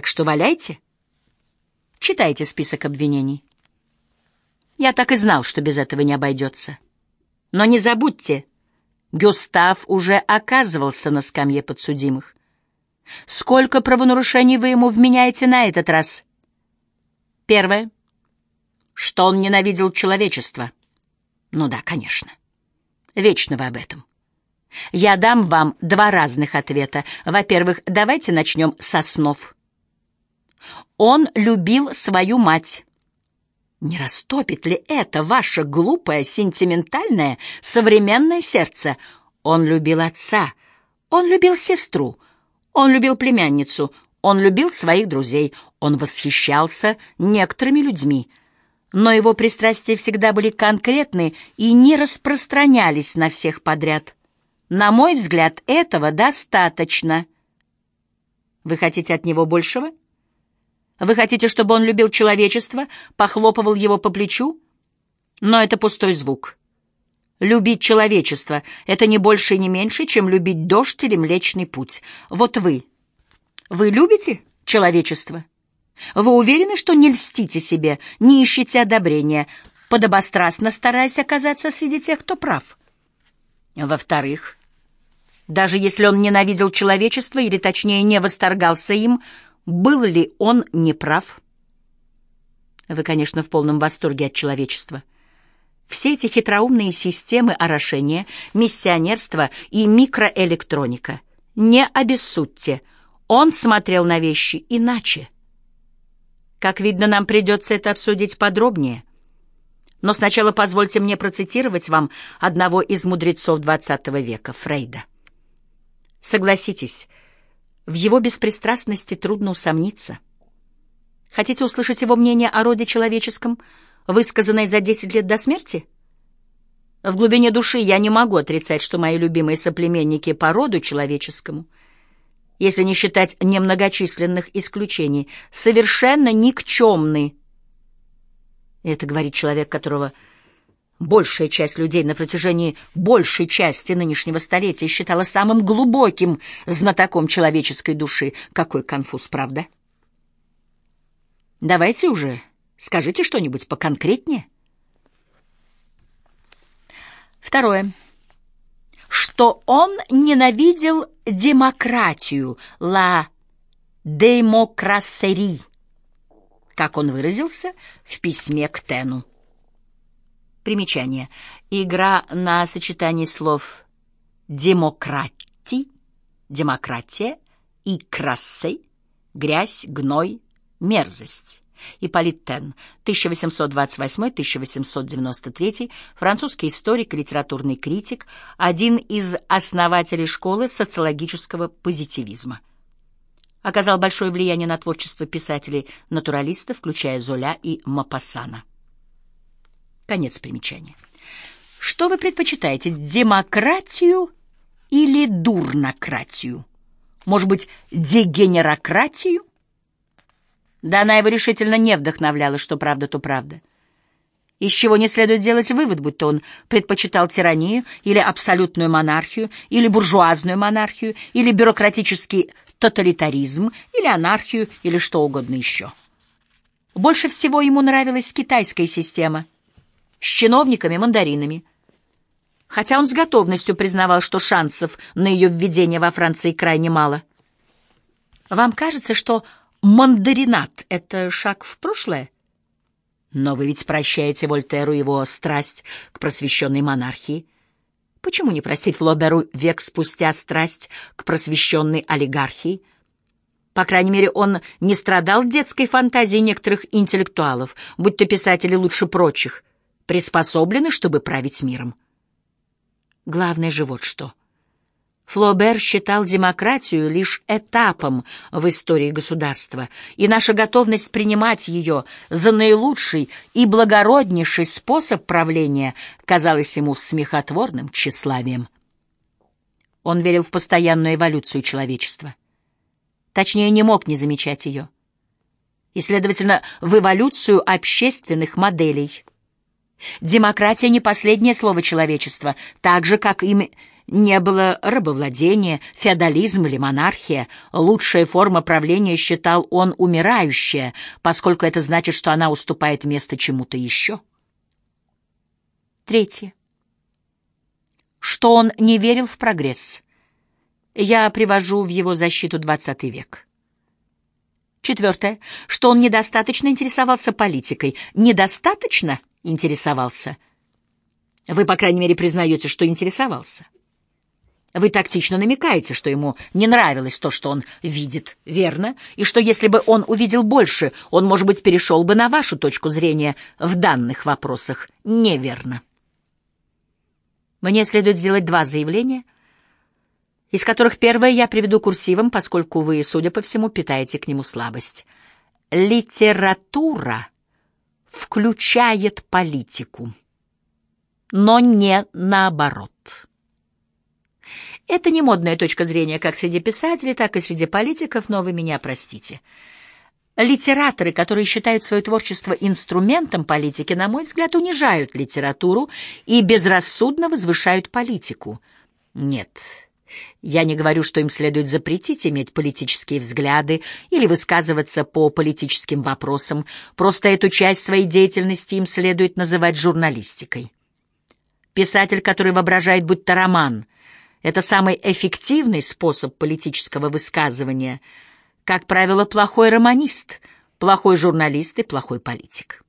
Так что валяйте. Читайте список обвинений. Я так и знал, что без этого не обойдется. Но не забудьте, Гюстав уже оказывался на скамье подсудимых. Сколько правонарушений вы ему вменяете на этот раз? Первое. Что он ненавидел человечество. Ну да, конечно. Вечно вы об этом. Я дам вам два разных ответа. Во-первых, давайте начнем со снов. Он любил свою мать. Не растопит ли это ваше глупое, сентиментальное, современное сердце? Он любил отца, он любил сестру, он любил племянницу, он любил своих друзей, он восхищался некоторыми людьми. Но его пристрастия всегда были конкретны и не распространялись на всех подряд. На мой взгляд, этого достаточно. Вы хотите от него большего? Вы хотите, чтобы он любил человечество, похлопывал его по плечу? Но это пустой звук. Любить человечество — это не больше и не меньше, чем любить дождь или Млечный Путь. Вот вы. Вы любите человечество? Вы уверены, что не льстите себе, не ищете одобрения, подобострастно стараясь оказаться среди тех, кто прав? Во-вторых, даже если он ненавидел человечество, или точнее не восторгался им, был ли он неправ? Вы, конечно, в полном восторге от человечества. Все эти хитроумные системы орошения, миссионерство и микроэлектроника. Не обессудьте. Он смотрел на вещи иначе. Как видно, нам придется это обсудить подробнее. Но сначала позвольте мне процитировать вам одного из мудрецов XX века, Фрейда. Согласитесь, в его беспристрастности трудно усомниться. Хотите услышать его мнение о роде человеческом, высказанное за десять лет до смерти? В глубине души я не могу отрицать, что мои любимые соплеменники по роду человеческому, если не считать немногочисленных исключений, совершенно никчемны. Это говорит человек, которого Большая часть людей на протяжении большей части нынешнего столетия считала самым глубоким знатоком человеческой души. Какой конфуз, правда? Давайте уже скажите что-нибудь поконкретнее. Второе. Что он ненавидел демократию, ла демокрасери, как он выразился в письме к Тену. Примечание. Игра на сочетании слов «демократи», «демократия» и «крассы», «грязь», «гной», «мерзость». Ипполит Тен, 1828-1893, французский историк, литературный критик, один из основателей школы социологического позитивизма. Оказал большое влияние на творчество писателей-натуралистов, включая Золя и Мапассана. Конец примечания. Что вы предпочитаете, демократию или дурнократию? Может быть, дегенерократию? Да она его решительно не вдохновляла, что правда, то правда. Из чего не следует делать вывод, будто он предпочитал тиранию или абсолютную монархию, или буржуазную монархию, или бюрократический тоталитаризм, или анархию, или что угодно еще. Больше всего ему нравилась китайская система — с чиновниками-мандаринами. Хотя он с готовностью признавал, что шансов на ее введение во Франции крайне мало. Вам кажется, что мандаринат — это шаг в прошлое? Но вы ведь прощаете Вольтеру его страсть к просвещенной монархии. Почему не простить Флоберу век спустя страсть к просвещенной олигархии? По крайней мере, он не страдал детской фантазией некоторых интеллектуалов, будь то писатели лучше прочих — приспособлены, чтобы править миром. Главное же вот что. Флобер считал демократию лишь этапом в истории государства, и наша готовность принимать ее за наилучший и благороднейший способ правления казалась ему смехотворным тщеславием. Он верил в постоянную эволюцию человечества. Точнее, не мог не замечать ее. И, следовательно, в эволюцию общественных моделей — Демократия не последнее слово человечества, так же, как им не было рабовладения, феодализм или монархия. Лучшая форма правления, считал он, умирающая, поскольку это значит, что она уступает место чему-то еще. Третье. Что он не верил в прогресс. Я привожу в его защиту XX век. Четвертое. Что он недостаточно интересовался политикой. Недостаточно интересовался. Вы, по крайней мере, признаете, что интересовался. Вы тактично намекаете, что ему не нравилось то, что он видит, верно? И что если бы он увидел больше, он, может быть, перешел бы на вашу точку зрения в данных вопросах. Неверно. Мне следует сделать два заявления, из которых первое я приведу курсивом, поскольку вы, судя по всему, питаете к нему слабость. Литература включает политику, но не наоборот. Это не модная точка зрения как среди писателей, так и среди политиков, но вы меня простите. Литераторы, которые считают свое творчество инструментом политики, на мой взгляд, унижают литературу и безрассудно возвышают политику. Нет, я не говорю, что им следует запретить иметь политические взгляды или высказываться по политическим вопросам, просто эту часть своей деятельности им следует называть журналистикой. Писатель, который воображает, будто роман — это самый эффективный способ политического высказывания. Как правило, плохой романист, плохой журналист и плохой политик.